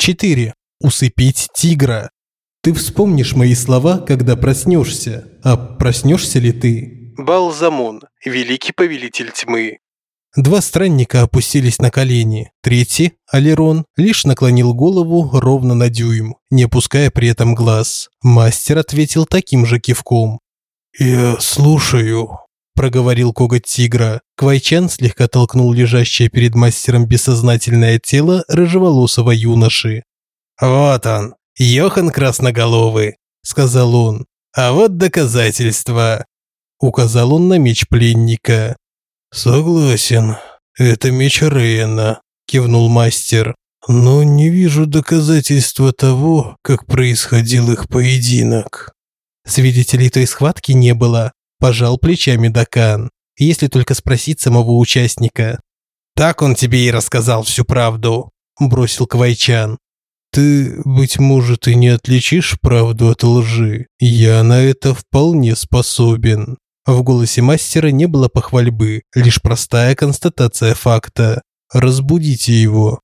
4. Усыпить тигра. Ты вспомнишь мои слова, когда проснешься. А проснешься ли ты? Балзамон, великий повелитель тьмы. Два странника опустились на колени. Третий, Алерон, лишь наклонил голову ровно на дюйм, не опуская при этом глаз. Мастер ответил таким же кивком. «Я слушаю», – проговорил коготь тигра. Квайчан слегка толкнул лежащее перед мастером бессознательное тело рыжеволосого юноши. «Вот он, Йохан Красноголовый», – сказал он. «А вот доказательства», – указал он на меч пленника. «Согласен, это меч Рейна», – кивнул мастер. «Но не вижу доказательства того, как происходил их поединок». Свидетелей той схватки не было, пожал плечами Дакан. Если только спросить самого участника. Так он тебе и рассказал всю правду, бросил Квайчан. Ты, быть может, и не отличишь правду от лжи. Я на это вполне способен. В голосе мастера не было похвальбы, лишь простая констатация факта. Разбудите его.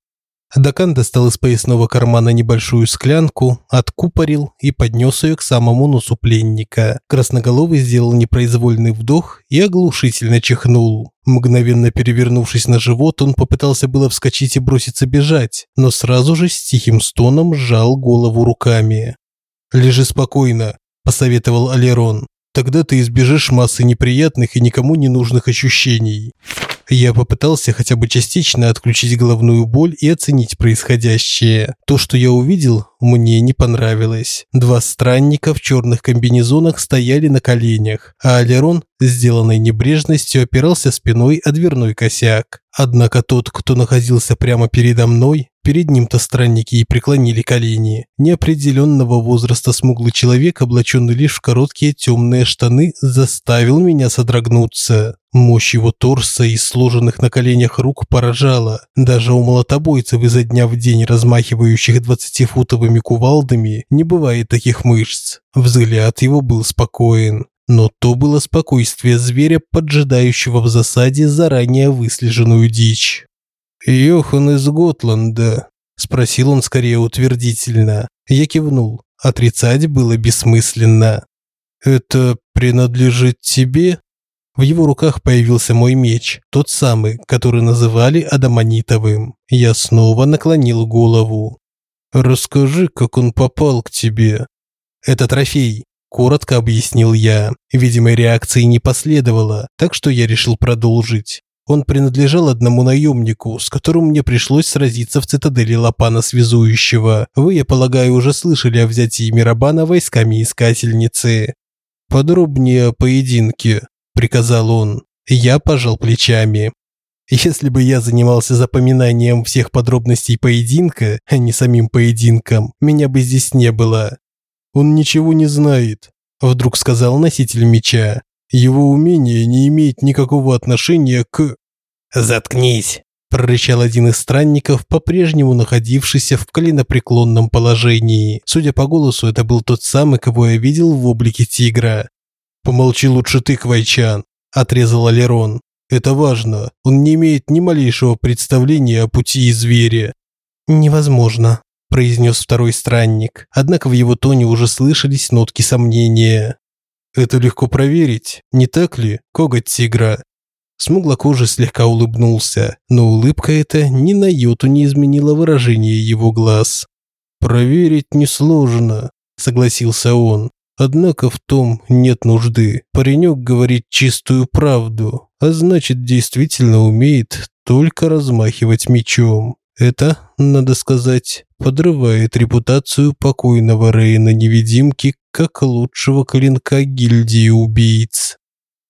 Дакан достал из поясного кармана небольшую склянку, откупорил и поднес ее к самому носу пленника. Красноголовый сделал непроизвольный вдох и оглушительно чихнул. Мгновенно перевернувшись на живот, он попытался было вскочить и броситься бежать, но сразу же с тихим стоном сжал голову руками. «Лежи спокойно», – посоветовал Алерон. «Тогда ты избежишь массы неприятных и никому не нужных ощущений». Я попытался хотя бы частично отключить головную боль и оценить происходящее. То, что я увидел, мне не понравилось. Два странника в черных комбинезонах стояли на коленях, а Алерон, сделанной небрежностью, опирался спиной о дверной косяк. Однако тот, кто находился прямо передо мной, перед ним-то странники и преклонили колени. Неопределенного возраста смуглый человек, облаченный лишь в короткие темные штаны, заставил меня содрогнуться. Мощь его торса и сложенных на коленях рук поражала. Даже у молотобойцев изо дня в день размахивающих двадцатифутовыми кувалдами не бывает таких мышц. Взгляд его был спокоен. Но то было спокойствие зверя, поджидающего в засаде заранее выслеженную дичь. «Йохан из Готланда?» – спросил он скорее утвердительно. Я кивнул. Отрицать было бессмысленно. «Это принадлежит тебе?» В его руках появился мой меч, тот самый, который называли адамонитовым. Я снова наклонил голову. «Расскажи, как он попал к тебе». «Это трофей», коротко объяснил я. Видимой реакции не последовало, так что я решил продолжить. Он принадлежал одному наемнику, с которым мне пришлось сразиться в цитадели Лапана Связующего. Вы, я полагаю, уже слышали о взятии Мирабана войсками Искательницы. Подробнее о поединке, приказал он. Я пожал плечами. Если бы я занимался запоминанием всех подробностей поединка, а не самим поединком, меня бы здесь не было. Он ничего не знает, вдруг сказал носитель меча. Его умение не имеет никакого отношения к Заткнись, прорычал один из странников, по-прежнему находившийся в коленопреклонном положении. Судя по голосу, это был тот самый, кого я видел в облике тигра. Помолчи лучше ты, Квайчан, отрезал Алерон. Это важно. Он не имеет ни малейшего представления о пути и звере. Невозможно, произнес второй странник. Однако в его тоне уже слышались нотки сомнения. Это легко проверить, не так ли, коготь тигра? Смуглокожий слегка улыбнулся, но улыбка эта ни на йоту не изменила выражение его глаз. «Проверить несложно», – согласился он. «Однако в том нет нужды. Паренек говорит чистую правду, а значит, действительно умеет только размахивать мечом. Это, надо сказать, подрывает репутацию покойного Рейна-невидимки как лучшего клинка гильдии убийц.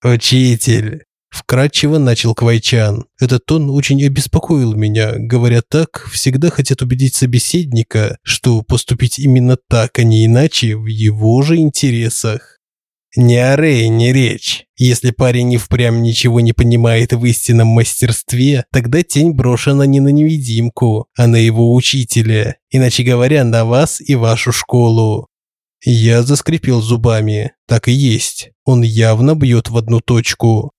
«Учитель!» – вкратчиво начал Квайчан. Этот тон очень обеспокоил меня. Говоря так, всегда хотят убедить собеседника, что поступить именно так, а не иначе, в его же интересах. Не о Рейне речь. Если парень и впрямь ничего не понимает в истинном мастерстве, тогда тень брошена не на невидимку, а на его учителя, иначе говоря, на вас и вашу школу. Я заскрипел зубами. Так и есть. Он явно бьет в одну точку.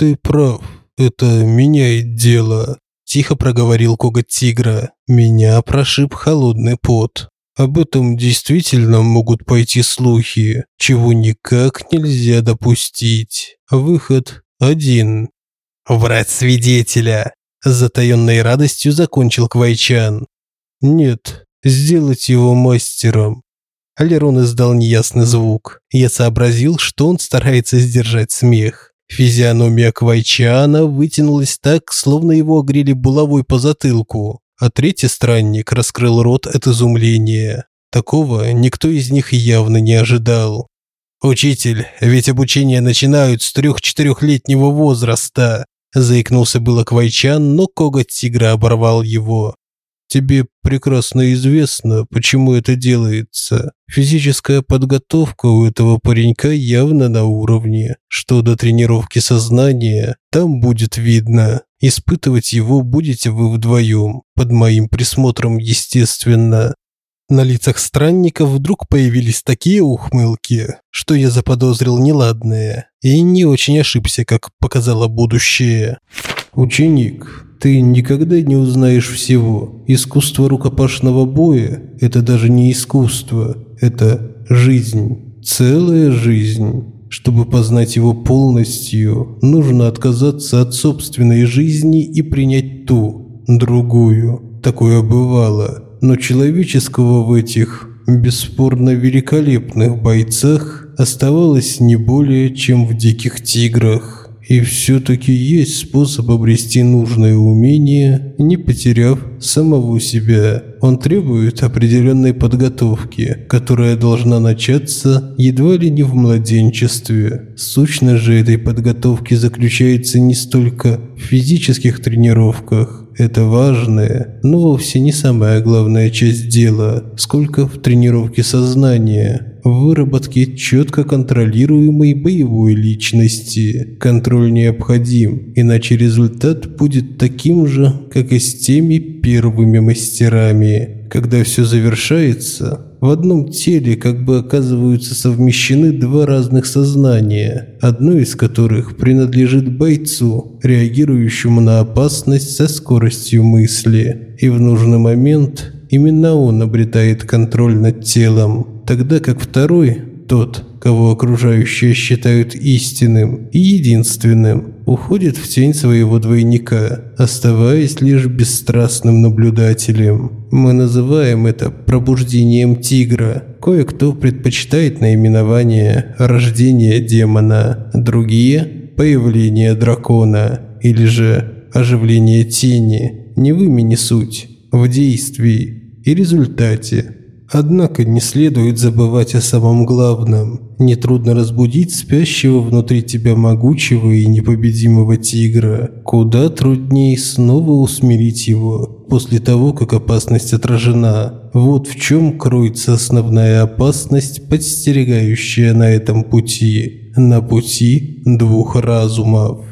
Ты прав. Это меняет дело, тихо проговорил коготь тигра. Меня прошиб холодный пот. Об этом действительно могут пойти слухи, чего никак нельзя допустить. Выход один. Врать свидетеля. С затаённой радостью закончил Квайчан. Нет, сделать его мастером. Алерон издал неясный звук. Я сообразил, что он старается сдержать смех. Физиономия Квайчана вытянулась так, словно его огрели булавой по затылку а третий странник раскрыл рот от изумления. Такого никто из них явно не ожидал. «Учитель, ведь обучение начинают с трех-четырехлетнего возраста», заикнулся было Квайчан, но коготь тигра оборвал его. Тебе прекрасно известно, почему это делается. Физическая подготовка у этого паренька явно на уровне. Что до тренировки сознания, там будет видно. Испытывать его будете вы вдвоем, под моим присмотром, естественно. На лицах странников вдруг появились такие ухмылки, что я заподозрил неладное и не очень ошибся, как показало будущее. Ученик, ты никогда не узнаешь всего. Искусство рукопашного боя – это даже не искусство, это жизнь, целая жизнь. Чтобы познать его полностью, нужно отказаться от собственной жизни и принять ту, другую. Такое бывало, но человеческого в этих бесспорно великолепных бойцах оставалось не более, чем в диких тиграх. И все-таки есть способ обрести нужное умение, не потеряв самого себя. Он требует определенной подготовки, которая должна начаться едва ли не в младенчестве. Сущность же этой подготовки заключается не столько в физических тренировках, это важная, но вовсе не самая главная часть дела, сколько в тренировке сознания в выработке четко контролируемой боевой личности. Контроль необходим, иначе результат будет таким же, как и с теми первыми мастерами. Когда все завершается, в одном теле как бы оказываются совмещены два разных сознания, одно из которых принадлежит бойцу, реагирующему на опасность со скоростью мысли, и в нужный момент именно он обретает контроль над телом тогда как второй, тот, кого окружающие считают истинным и единственным, уходит в тень своего двойника, оставаясь лишь бесстрастным наблюдателем. Мы называем это пробуждением тигра. Кое-кто предпочитает наименование рождение демона, другие – появление дракона или же оживление тени. Не в имени суть, в действии и результате. Однако не следует забывать о самом главном. Нетрудно разбудить спящего внутри тебя могучего и непобедимого тигра. Куда труднее снова усмирить его после того, как опасность отражена. Вот в чем кроется основная опасность, подстерегающая на этом пути. На пути двух разумов.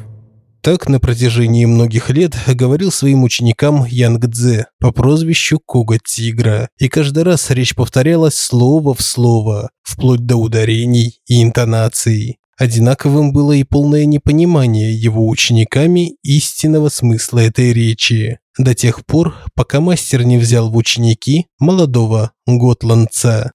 Так на протяжении многих лет говорил своим ученикам Янг Цзэ по прозвищу Кога Тигра, и каждый раз речь повторялась слово в слово, вплоть до ударений и интонаций. Одинаковым было и полное непонимание его учениками истинного смысла этой речи, до тех пор, пока мастер не взял в ученики молодого готландца.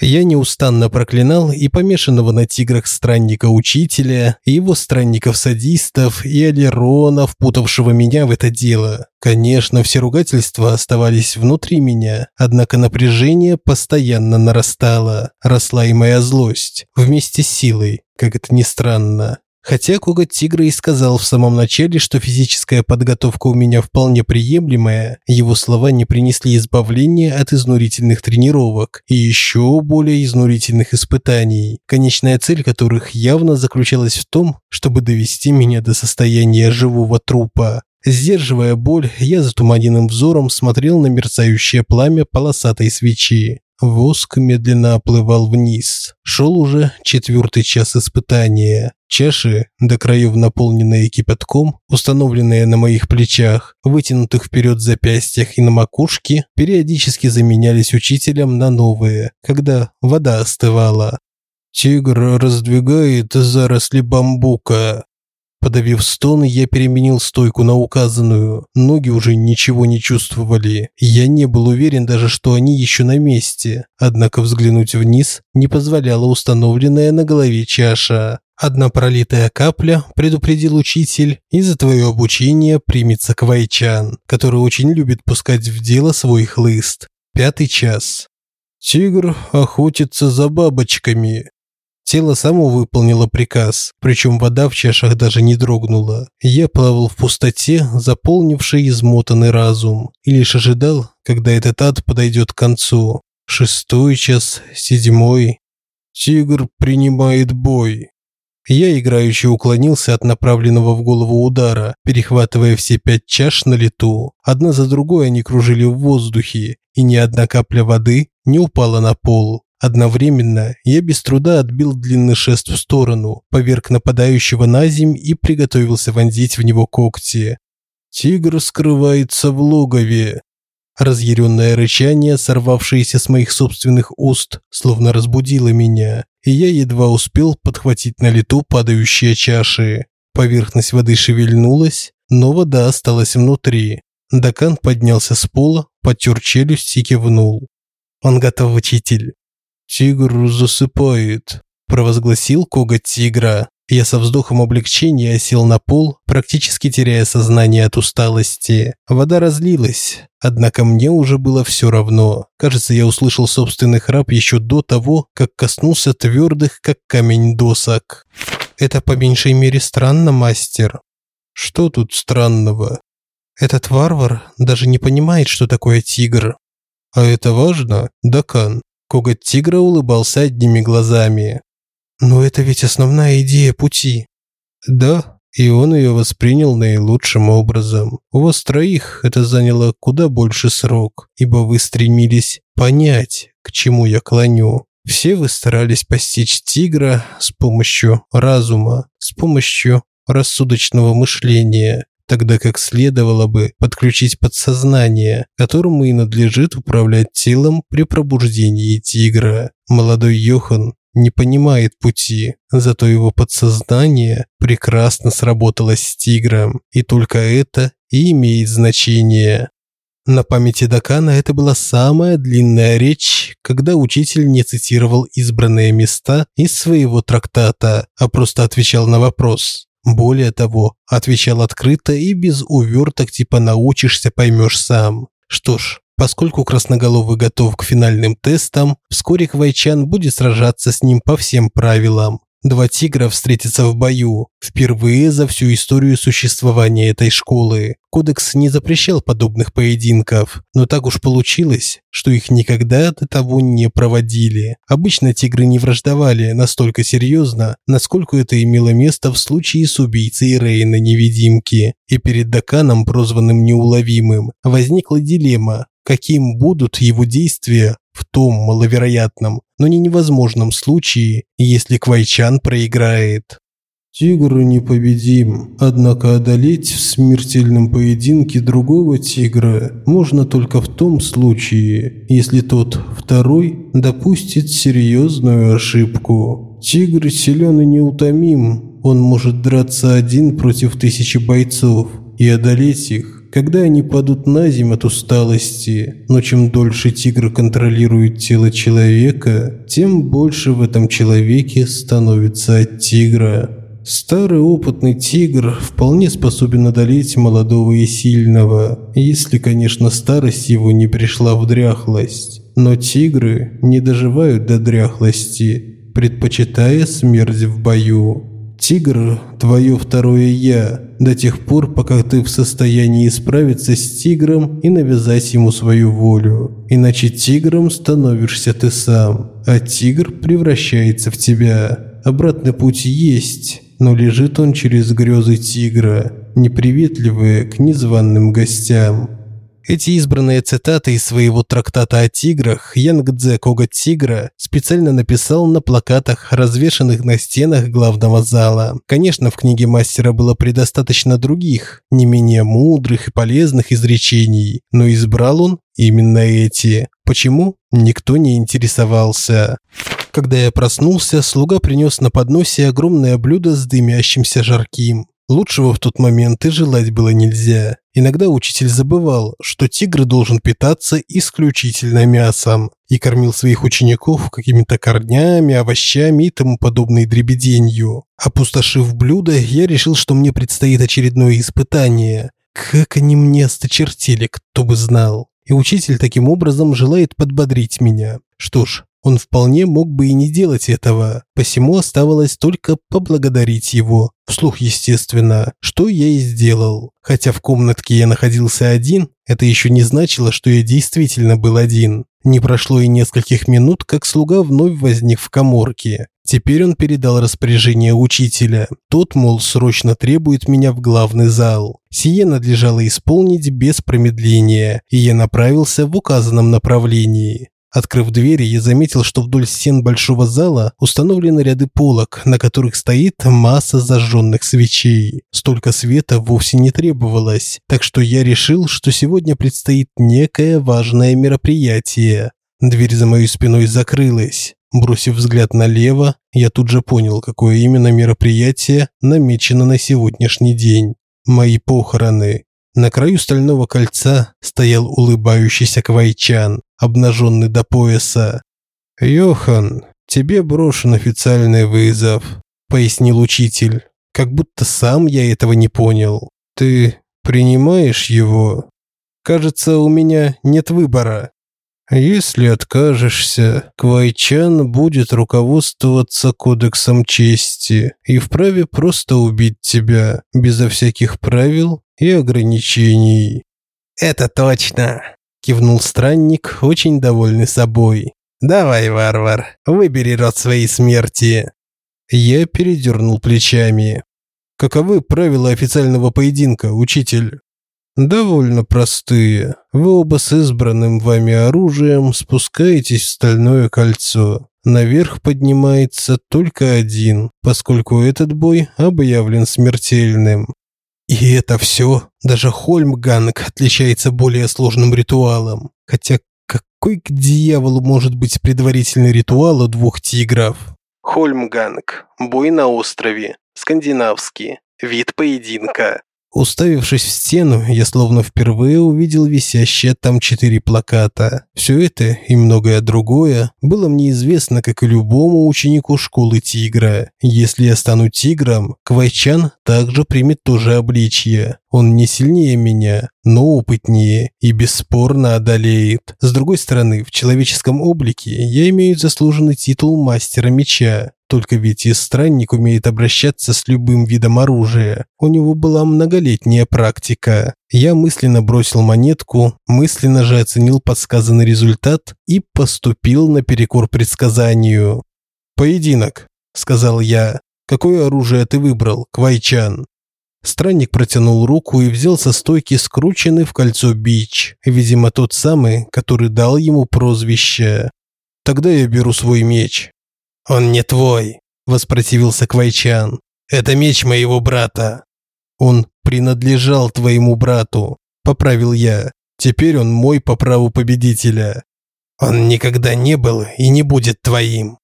Я неустанно проклинал и помешанного на тиграх странника-учителя, и его странников-садистов, и Алерона, впутавшего меня в это дело. Конечно, все ругательства оставались внутри меня, однако напряжение постоянно нарастало, росла и моя злость, вместе с силой, как это ни странно. Хотя коготь тигра и сказал в самом начале, что физическая подготовка у меня вполне приемлемая, его слова не принесли избавления от изнурительных тренировок и еще более изнурительных испытаний, конечная цель которых явно заключалась в том, чтобы довести меня до состояния живого трупа. Сдерживая боль, я затуманенным взором смотрел на мерцающее пламя полосатой свечи. Воск медленно оплывал вниз. Шел уже четвертый час испытания. Чаши, до краев наполненные кипятком, установленные на моих плечах, вытянутых вперед запястьях и на макушке, периодически заменялись учителем на новые, когда вода остывала. «Тигр раздвигает заросли бамбука», Подавив стон, я переменил стойку на указанную. Ноги уже ничего не чувствовали. Я не был уверен даже, что они еще на месте. Однако взглянуть вниз не позволяла установленная на голове чаша. Одна пролитая капля, предупредил учитель, и за твое обучение примется Квайчан, который очень любит пускать в дело свой хлыст. Пятый час. Тигр охотится за бабочками. Тело само выполнило приказ, причем вода в чашах даже не дрогнула. Я плавал в пустоте, заполнивший измотанный разум, и лишь ожидал, когда этот ад подойдет к концу. Шестой час, седьмой. Тигр принимает бой. Я играюще уклонился от направленного в голову удара, перехватывая все пять чаш на лету. Одна за другой они кружили в воздухе, и ни одна капля воды не упала на пол. Одновременно я без труда отбил длинный шест в сторону, поверг нападающего на земь и приготовился вонзить в него когти. Тигр скрывается в логове. Разъяренное рычание, сорвавшееся с моих собственных уст, словно разбудило меня, и я едва успел подхватить на лету падающие чаши. Поверхность воды шевельнулась, но вода осталась внутри. Дакан поднялся с пола, потер челюсть и кивнул. «Он готов, учитель». «Тигр засыпает», – провозгласил коготь тигра. Я со вздохом облегчения сел на пол, практически теряя сознание от усталости. Вода разлилась, однако мне уже было все равно. Кажется, я услышал собственный храп еще до того, как коснулся твердых, как камень досок. Это по меньшей мере странно, мастер. Что тут странного? Этот варвар даже не понимает, что такое тигр. А это важно, Дакан. Коготь тигра улыбался одними глазами. «Но это ведь основная идея пути». «Да, и он ее воспринял наилучшим образом. У вас троих это заняло куда больше срок, ибо вы стремились понять, к чему я клоню. Все вы старались постичь тигра с помощью разума, с помощью рассудочного мышления, тогда как следовало бы подключить подсознание, которому и надлежит управлять телом при пробуждении тигра. Молодой Йохан не понимает пути, зато его подсознание прекрасно сработало с тигром, и только это и имеет значение. На памяти Дакана это была самая длинная речь, когда учитель не цитировал избранные места из своего трактата, а просто отвечал на вопрос. Более того, отвечал открыто и без уверток типа научишься, поймешь сам. Что ж, поскольку Красноголовый готов к финальным тестам, вскоре Хвайчан будет сражаться с ним по всем правилам. Два тигра встретятся в бою, впервые за всю историю существования этой школы. Кодекс не запрещал подобных поединков, но так уж получилось, что их никогда до того не проводили. Обычно тигры не враждовали настолько серьезно, насколько это имело место в случае с убийцей Рейна-невидимки. И перед Даканом, прозванным Неуловимым, возникла дилемма, каким будут его действия в том маловероятном, но не невозможном случае, если Квайчан проиграет. Тигр непобедим, однако одолеть в смертельном поединке другого тигра можно только в том случае, если тот второй допустит серьезную ошибку. Тигр силен и неутомим, он может драться один против тысячи бойцов и одолеть их когда они падут на землю от усталости, но чем дольше тигр контролирует тело человека, тем больше в этом человеке становится от тигра. Старый опытный тигр вполне способен одолеть молодого и сильного, если, конечно, старость его не пришла в дряхлость. Но тигры не доживают до дряхлости, предпочитая смерть в бою. Тигр – твое второе «я», до тех пор, пока ты в состоянии справиться с тигром и навязать ему свою волю. Иначе тигром становишься ты сам, а тигр превращается в тебя. Обратный путь есть, но лежит он через грезы тигра, неприветливые к незваным гостям. Эти избранные цитаты из своего трактата о тиграх Янг Дзе Коготь Тигра специально написал на плакатах, развешанных на стенах главного зала. Конечно, в книге мастера было предостаточно других, не менее мудрых и полезных изречений, но избрал он именно эти. Почему? Никто не интересовался. Когда я проснулся, слуга принес на подносе огромное блюдо с дымящимся жарким. Лучшего в тот момент и желать было нельзя. Иногда учитель забывал, что тигр должен питаться исключительно мясом и кормил своих учеников какими-то корнями, овощами и тому подобной дребеденью. Опустошив блюдо, я решил, что мне предстоит очередное испытание. Как они мне осточертили, кто бы знал. И учитель таким образом желает подбодрить меня. Что ж, он вполне мог бы и не делать этого, посему оставалось только поблагодарить его, вслух естественно, что я и сделал. Хотя в комнатке я находился один, это еще не значило, что я действительно был один. Не прошло и нескольких минут, как слуга вновь возник в каморке. Теперь он передал распоряжение учителя. Тот, мол, срочно требует меня в главный зал. Сие надлежало исполнить без промедления, и я направился в указанном направлении. Открыв двери, я заметил, что вдоль стен большого зала установлены ряды полок, на которых стоит масса зажженных свечей. Столько света вовсе не требовалось, так что я решил, что сегодня предстоит некое важное мероприятие. Дверь за моей спиной закрылась. Бросив взгляд налево, я тут же понял, какое именно мероприятие намечено на сегодняшний день. Мои похороны. На краю стального кольца стоял улыбающийся Квайчан, обнаженный до пояса. «Йохан, тебе брошен официальный вызов», – пояснил учитель. «Как будто сам я этого не понял. Ты принимаешь его? Кажется, у меня нет выбора». Если откажешься, Квайчан будет руководствоваться кодексом чести и вправе просто убить тебя безо всяких правил и ограничений. Это точно, кивнул странник, очень довольный собой. Давай, варвар, выбери род своей смерти. Я передернул плечами. Каковы правила официального поединка, учитель? Довольно простые. Вы оба с избранным вами оружием спускаетесь в стальное кольцо. Наверх поднимается только один, поскольку этот бой объявлен смертельным. И это все. Даже Хольмганг отличается более сложным ритуалом. Хотя какой к дьяволу может быть предварительный ритуал у двух тигров? Хольмганг. Бой на острове. Скандинавский. Вид поединка. Уставившись в стену, я словно впервые увидел висящие там четыре плаката. Все это и многое другое было мне известно, как и любому ученику школы Тигра. Если я стану тигром, Квайчан также примет то же обличье. Он не сильнее меня, но опытнее и бесспорно одолеет. С другой стороны, в человеческом облике я имею заслуженный титул мастера меча. Только ведь и странник умеет обращаться с любым видом оружия. У него была многолетняя практика. Я мысленно бросил монетку, мысленно же оценил подсказанный результат и поступил наперекор предсказанию. «Поединок», – сказал я. «Какое оружие ты выбрал, Квайчан?» Странник протянул руку и взял со стойки скрученный в кольцо бич, видимо, тот самый, который дал ему прозвище. «Тогда я беру свой меч», «Он не твой», – воспротивился Квайчан. «Это меч моего брата». «Он принадлежал твоему брату», – поправил я. «Теперь он мой по праву победителя». «Он никогда не был и не будет твоим».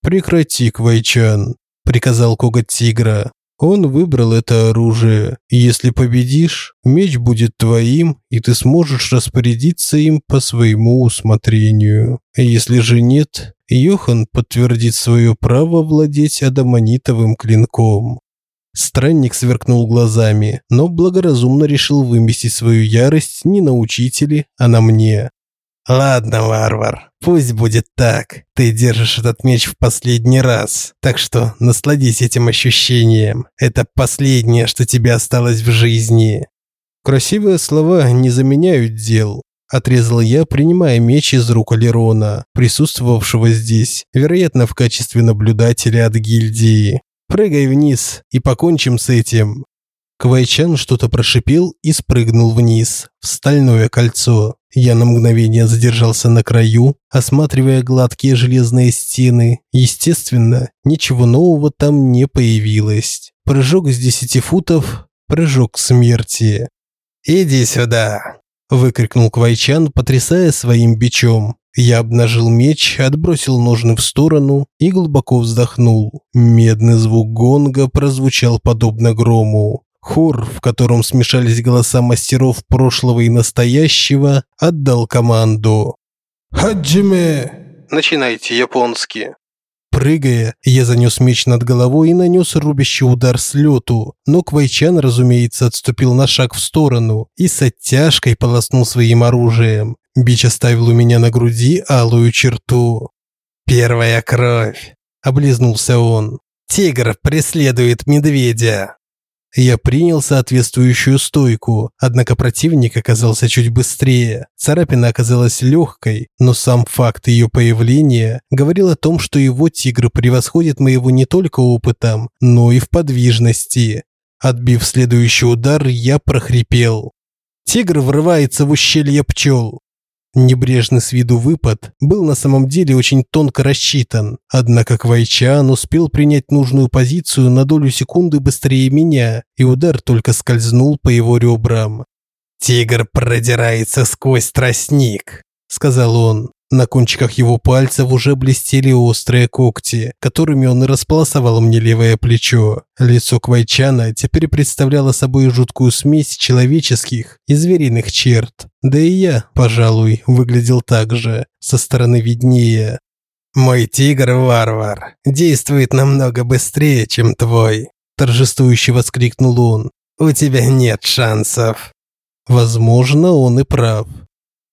«Прекрати, Квайчан», – приказал коготь тигра. Он выбрал это оружие, и если победишь, меч будет твоим, и ты сможешь распорядиться им по своему усмотрению. Если же нет, Йохан подтвердит свое право владеть адамонитовым клинком. Странник сверкнул глазами, но благоразумно решил выместить свою ярость не на учителе, а на мне. Ладно, варвар, пусть будет так. Ты держишь этот меч в последний раз. Так что насладись этим ощущением. Это последнее, что тебе осталось в жизни. Красивые слова не заменяют дел. Отрезал я, принимая меч из рук Алерона, присутствовавшего здесь, вероятно, в качестве наблюдателя от гильдии. Прыгай вниз и покончим с этим. Квайчан что-то прошипел и спрыгнул вниз, в стальное кольцо. Я на мгновение задержался на краю, осматривая гладкие железные стены. Естественно, ничего нового там не появилось. Прыжок с десяти футов, прыжок смерти. «Иди сюда!» – выкрикнул Квайчан, потрясая своим бичом. Я обнажил меч, отбросил ножны в сторону и глубоко вздохнул. Медный звук гонга прозвучал подобно грому. Хор, в котором смешались голоса мастеров прошлого и настоящего, отдал команду. «Хаджиме!» «Начинайте японский». Прыгая, я занес меч над головой и нанес рубящий удар с лету, но Квайчан, разумеется, отступил на шаг в сторону и с оттяжкой полоснул своим оружием. Бич оставил у меня на груди алую черту. «Первая кровь!» – облизнулся он. «Тигр преследует медведя!» Я принял соответствующую стойку, однако противник оказался чуть быстрее. Царапина оказалась легкой, но сам факт ее появления говорил о том, что его тигр превосходит моего не только опытом, но и в подвижности. Отбив следующий удар, я прохрипел. Тигр врывается в ущелье пчел. Небрежный с виду выпад был на самом деле очень тонко рассчитан, однако Квайчан успел принять нужную позицию на долю секунды быстрее меня, и удар только скользнул по его ребрам. «Тигр продирается сквозь тростник», – сказал он. На кончиках его пальцев уже блестели острые когти, которыми он и располосовал мне левое плечо. Лицо Квайчана теперь представляло собой жуткую смесь человеческих и звериных черт. Да и я, пожалуй, выглядел так же, со стороны виднее. «Мой тигр-варвар действует намного быстрее, чем твой», торжествующе воскликнул он. «У тебя нет шансов». Возможно, он и прав.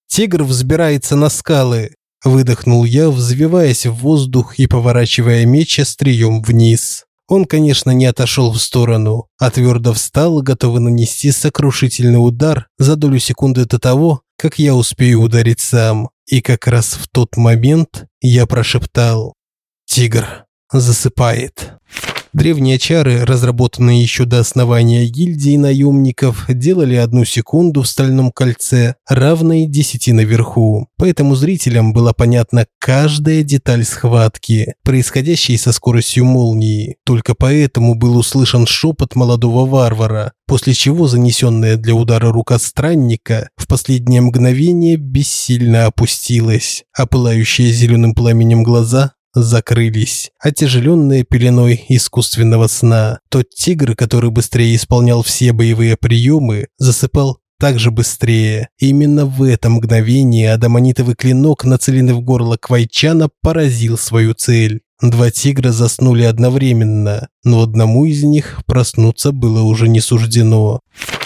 Тигр взбирается на скалы. Выдохнул я, взвиваясь в воздух и поворачивая меч острием вниз. Он, конечно, не отошел в сторону, а твердо встал, готовый нанести сокрушительный удар за долю секунды до того, как я успею ударить сам. И как раз в тот момент я прошептал «Тигр засыпает». Древние чары, разработанные еще до основания гильдии наемников, делали одну секунду в стальном кольце, равной десяти наверху. Поэтому зрителям была понятна каждая деталь схватки, происходящей со скоростью молнии. Только поэтому был услышан шепот молодого варвара, после чего занесенная для удара рука странника в последнее мгновение бессильно опустилась, а пылающие зеленым пламенем глаза закрылись, отяжеленные пеленой искусственного сна. Тот тигр, который быстрее исполнял все боевые приемы, засыпал так же быстрее. Именно в это мгновение адамонитовый клинок, нацеленный в горло Квайчана, поразил свою цель. Два тигра заснули одновременно, но одному из них проснуться было уже не суждено.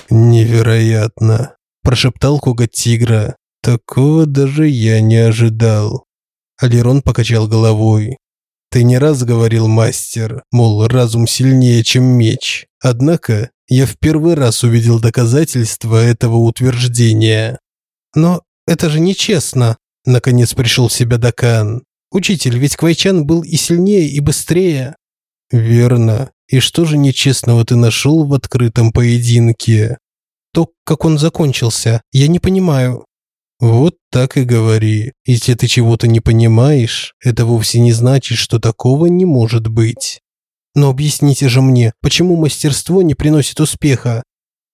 «Невероятно!» – прошептал коготь тигра. «Такого даже я не ожидал». Алирон покачал головой. Ты не раз говорил, мастер, мол, разум сильнее, чем меч. Однако, я в первый раз увидел доказательства этого утверждения. Но это же нечестно, наконец пришел в себя Дакан. Учитель, ведь Квайчан был и сильнее, и быстрее. Верно. И что же нечестного ты нашел в открытом поединке? То, как он закончился, я не понимаю. Вот так и говори. Если ты чего-то не понимаешь, это вовсе не значит, что такого не может быть. Но объясните же мне, почему мастерство не приносит успеха?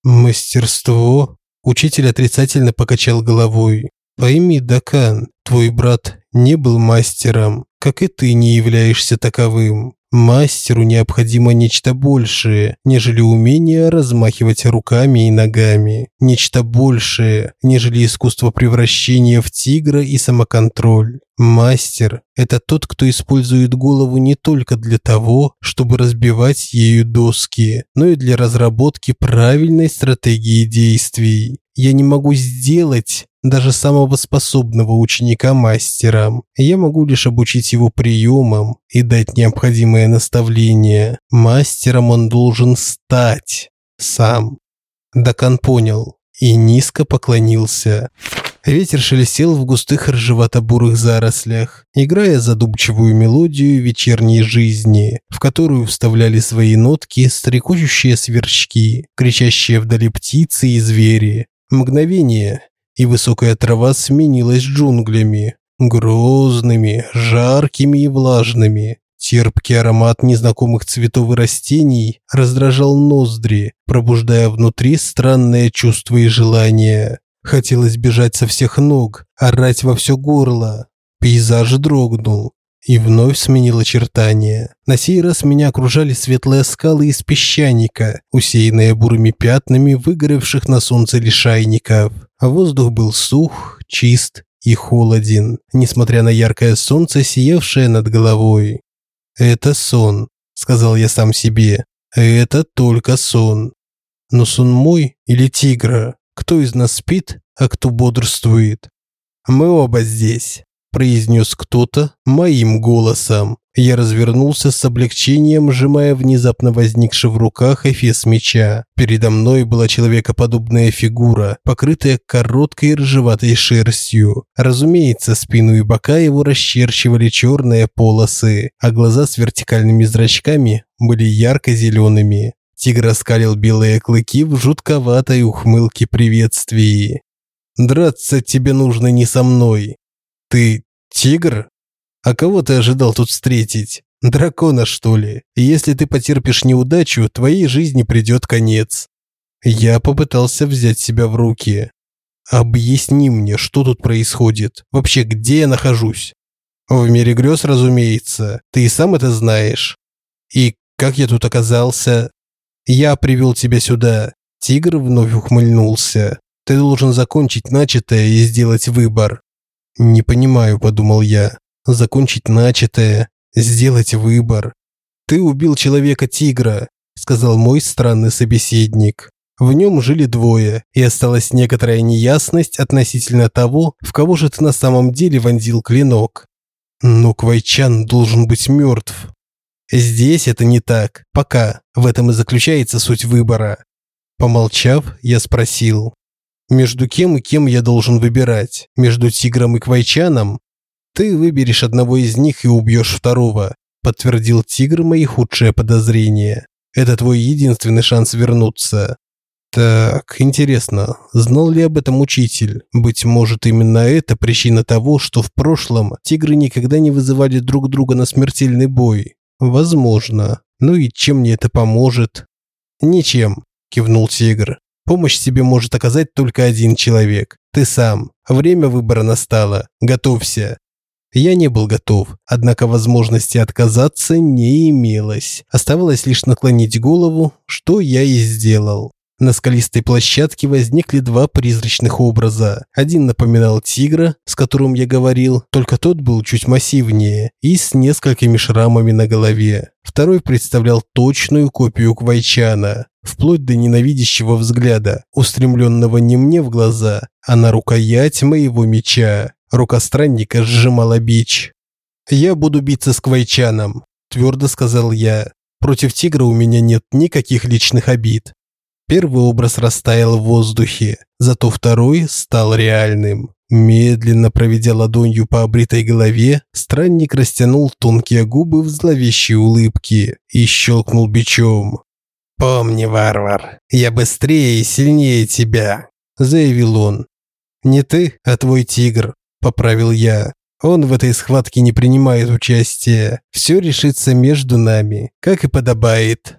Мастерство? Учитель отрицательно покачал головой. Пойми, Дакан, твой брат не был мастером, как и ты не являешься таковым. Мастеру необходимо нечто большее, нежели умение размахивать руками и ногами, нечто большее, нежели искусство превращения в тигра и самоконтроль. Мастер – это тот, кто использует голову не только для того, чтобы разбивать ею доски, но и для разработки правильной стратегии действий. Я не могу сделать даже самого способного ученика мастером. Я могу лишь обучить его приемам и дать необходимое наставление. Мастером он должен стать сам. Дакан понял и низко поклонился. Ветер шелестел в густых рыжевато-бурых зарослях, играя задумчивую мелодию вечерней жизни, в которую вставляли свои нотки стрекочущие сверчки, кричащие вдали птицы и звери. Мгновение, и высокая трава сменилась джунглями, грозными, жаркими и влажными. Терпкий аромат незнакомых цветов и растений раздражал ноздри, пробуждая внутри странное чувство и желание. Хотелось бежать со всех ног, орать во все горло. Пейзаж дрогнул. и вновь сменил очертания. На сей раз меня окружали светлые скалы из песчаника, усеянные бурыми пятнами выгоревших на солнце лишайников. А воздух был сух, чист и холоден, несмотря на яркое солнце, сиявшее над головой. «Это сон», – сказал я сам себе. «Это только сон». Но сон мой или тигра? Кто из нас спит, а кто бодрствует? Мы оба здесь произнес кто-то моим голосом. Я развернулся с облегчением, сжимая внезапно возникший в руках эфес меча. Передо мной была человекоподобная фигура, покрытая короткой рыжеватой шерстью. Разумеется, спину и бока его расчерчивали черные полосы, а глаза с вертикальными зрачками были ярко-зелеными. Тигр оскалил белые клыки в жутковатой ухмылке приветствии. «Драться тебе нужно не со мной. Ты Тигр? А кого ты ожидал тут встретить? Дракона, что ли? Если ты потерпишь неудачу, твоей жизни придет конец. Я попытался взять себя в руки. Объясни мне, что тут происходит? Вообще, где я нахожусь? В мире грез, разумеется. Ты и сам это знаешь. И как я тут оказался? Я привел тебя сюда. Тигр вновь ухмыльнулся. Ты должен закончить начатое и сделать выбор. «Не понимаю», – подумал я. «Закончить начатое, сделать выбор». «Ты убил человека-тигра», – сказал мой странный собеседник. В нем жили двое, и осталась некоторая неясность относительно того, в кого же ты на самом деле вонзил клинок. Но Квайчан должен быть мертв. Здесь это не так. Пока. В этом и заключается суть выбора. Помолчав, я спросил: между кем и кем я должен выбирать? Между тигром и квайчаном? Ты выберешь одного из них и убьешь второго, подтвердил тигр мои худшие подозрения. Это твой единственный шанс вернуться. Так, интересно, знал ли об этом учитель? Быть может, именно это причина того, что в прошлом тигры никогда не вызывали друг друга на смертельный бой. Возможно. Ну и чем мне это поможет? Ничем, кивнул тигр. Помощь тебе может оказать только один человек. Ты сам. Время выбора настало. Готовься. Я не был готов, однако возможности отказаться не имелось. Оставалось лишь наклонить голову, что я и сделал. На скалистой площадке возникли два призрачных образа. Один напоминал тигра, с которым я говорил, только тот был чуть массивнее и с несколькими шрамами на голове. Второй представлял точную копию Квайчана, вплоть до ненавидящего взгляда, устремленного не мне в глаза, а на рукоять моего меча. Рука странника сжимала бич. «Я буду биться с Квайчаном», – твердо сказал я. «Против тигра у меня нет никаких личных обид. Первый образ растаял в воздухе, зато второй стал реальным. Медленно проведя ладонью по обритой голове, странник растянул тонкие губы в зловещей улыбке и щелкнул бичом. «Помни, варвар, я быстрее и сильнее тебя», – заявил он. «Не ты, а твой тигр», – поправил я. «Он в этой схватке не принимает участия. Все решится между нами, как и подобает».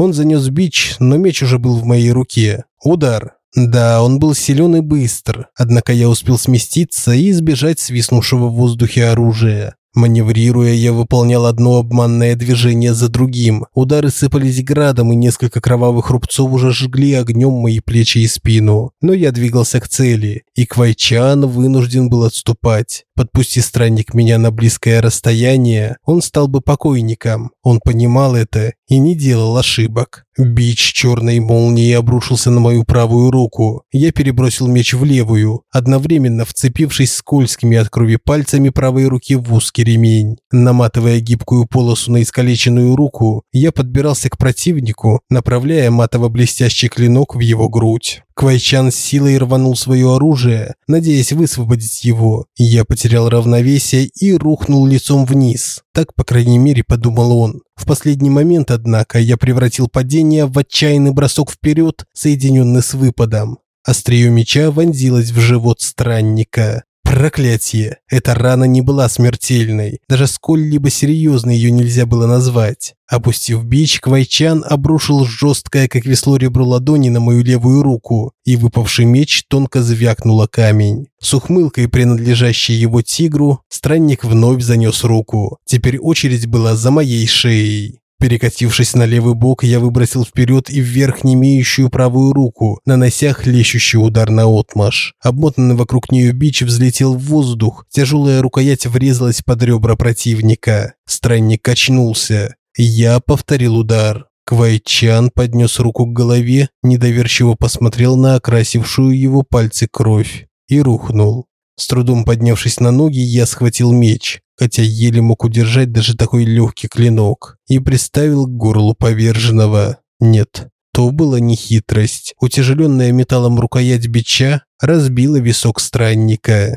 Он занес бич, но меч уже был в моей руке. Удар. Да, он был силен и быстр, однако я успел сместиться и избежать свистнувшего в воздухе оружия. Маневрируя, я выполнял одно обманное движение за другим. Удары сыпались градом, и несколько кровавых рубцов уже жгли огнем мои плечи и спину. Но я двигался к цели, и Квайчан вынужден был отступать. Подпусти странник меня на близкое расстояние, он стал бы покойником. Он понимал это и не делал ошибок. Бич черной молнией обрушился на мою правую руку. Я перебросил меч в левую, одновременно вцепившись скользкими от крови пальцами правой руки в узкий ремень. Наматывая гибкую полосу на искалеченную руку, я подбирался к противнику, направляя матово-блестящий клинок в его грудь. Квайчан с силой рванул свое оружие, надеясь высвободить его. Я потерял равновесие и рухнул лицом вниз. Так, по крайней мере, подумал он. В последний момент, однако, я превратил падение в отчаянный бросок вперед, соединенный с выпадом. Острие меча вонзилось в живот странника. Проклятие! Эта рана не была смертельной. Даже сколь-либо серьезной ее нельзя было назвать. Опустив бич, Квайчан обрушил жесткое, как весло ребро ладони на мою левую руку, и выпавший меч тонко звякнуло камень. С ухмылкой, принадлежащей его тигру, странник вновь занес руку. Теперь очередь была за моей шеей. Перекатившись на левый бок, я выбросил вперед и вверх не имеющую правую руку, нанося хлещущий удар на отмаш. Обмотанный вокруг нее бич взлетел в воздух, тяжелая рукоять врезалась под ребра противника. Странник качнулся. Я повторил удар. Квайчан поднес руку к голове, недоверчиво посмотрел на окрасившую его пальцы кровь и рухнул. С трудом поднявшись на ноги, я схватил меч хотя еле мог удержать даже такой легкий клинок, и приставил к горлу поверженного. Нет, то была не хитрость. Утяжеленная металлом рукоять бича разбила висок странника.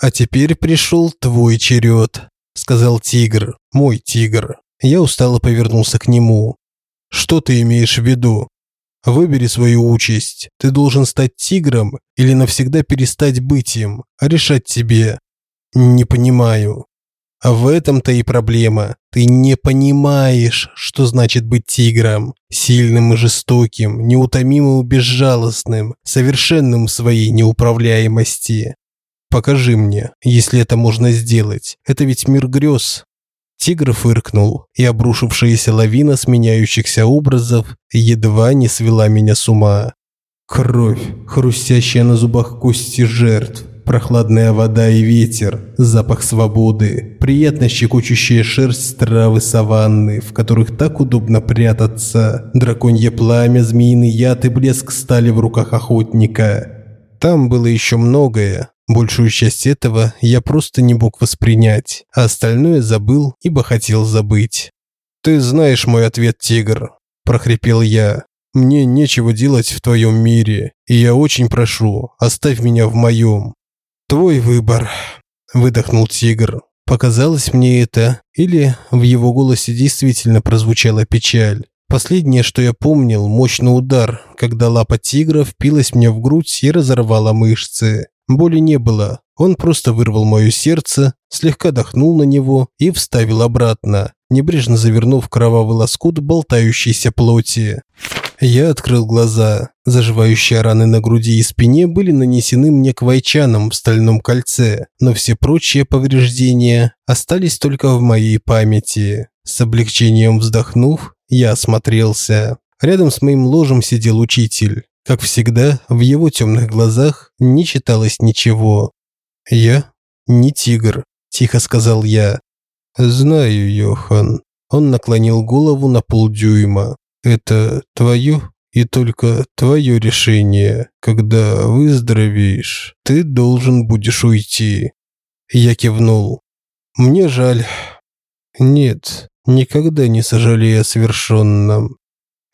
«А теперь пришел твой черед», – сказал тигр, мой тигр. Я устало повернулся к нему. «Что ты имеешь в виду?» Выбери свою участь. Ты должен стать тигром или навсегда перестать быть им, а решать тебе. Не понимаю. А в этом-то и проблема. Ты не понимаешь, что значит быть тигром. Сильным и жестоким, неутомимым и безжалостным, совершенным в своей неуправляемости. Покажи мне, если это можно сделать. Это ведь мир грез. Тигр фыркнул, и обрушившаяся лавина сменяющихся образов едва не свела меня с ума. Кровь, хрустящая на зубах кости жертв, прохладная вода и ветер, запах свободы, приятно щекочущая шерсть травы саванны, в которых так удобно прятаться, драконье пламя, змеиный яд и блеск стали в руках охотника. Там было еще многое, большую часть этого я просто не мог воспринять, а остальное забыл, ибо хотел забыть. «Ты знаешь мой ответ, тигр», – прохрипел я. «Мне нечего делать в твоем мире, и я очень прошу, оставь меня в моем. «Твой выбор», – выдохнул тигр. Показалось мне это, или в его голосе действительно прозвучала печаль. Последнее, что я помнил, мощный удар, когда лапа тигра впилась мне в грудь и разорвала мышцы. Боли не было. Он просто вырвал мое сердце, слегка дохнул на него и вставил обратно, небрежно завернув кровавый лоскут болтающейся плоти. Я открыл глаза. Заживающие раны на груди и спине были нанесены мне квайчаном в стальном кольце, но все прочие повреждения остались только в моей памяти. С облегчением вздохнув, я осмотрелся. Рядом с моим ложем сидел учитель. Как всегда, в его темных глазах не читалось ничего. «Я не тигр», – тихо сказал я. «Знаю, Йохан». Он наклонил голову на полдюйма. Это твое и только твое решение. Когда выздоровеешь, ты должен будешь уйти. Я кивнул. Мне жаль. Нет, никогда не сожалею о совершенном.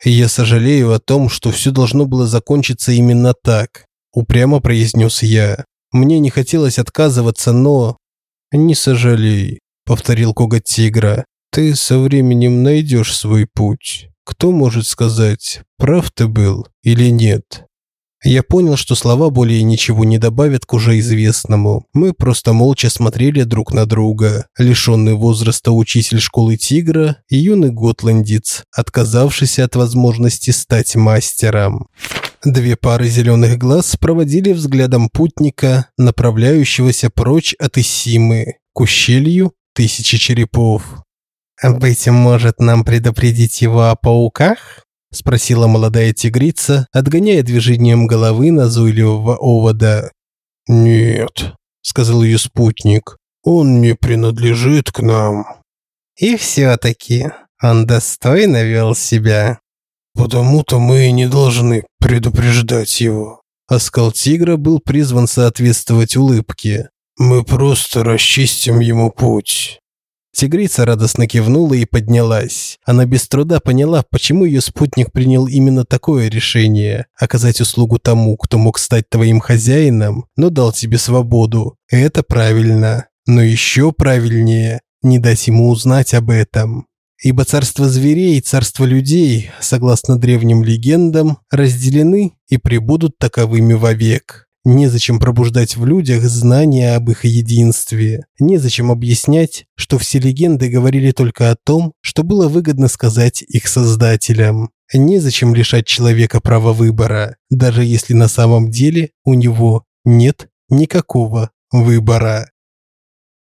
Я сожалею о том, что все должно было закончиться именно так, упрямо произнес я. Мне не хотелось отказываться, но не сожалей, повторил коготь тигра. Ты со временем найдешь свой путь. Кто может сказать, прав ты был или нет? Я понял, что слова более ничего не добавят к уже известному. Мы просто молча смотрели друг на друга. Лишенный возраста учитель школы Тигра и юный готландец, отказавшийся от возможности стать мастером. Две пары зеленых глаз проводили взглядом путника, направляющегося прочь от Исимы, к ущелью тысячи черепов. «Быть может, нам предупредить его о пауках?» – спросила молодая тигрица, отгоняя движением головы назойливого овода. «Нет», – сказал ее спутник, – «он не принадлежит к нам». «И все-таки он достойно вел себя». «Потому-то мы и не должны предупреждать его». Оскал тигра был призван соответствовать улыбке. «Мы просто расчистим ему путь». Тигрица радостно кивнула и поднялась. Она без труда поняла, почему ее спутник принял именно такое решение – оказать услугу тому, кто мог стать твоим хозяином, но дал тебе свободу. Это правильно. Но еще правильнее – не дать ему узнать об этом. Ибо царство зверей и царство людей, согласно древним легендам, разделены и пребудут таковыми вовек. Незачем пробуждать в людях знания об их единстве. Незачем объяснять, что все легенды говорили только о том, что было выгодно сказать их создателям. Незачем лишать человека права выбора, даже если на самом деле у него нет никакого выбора.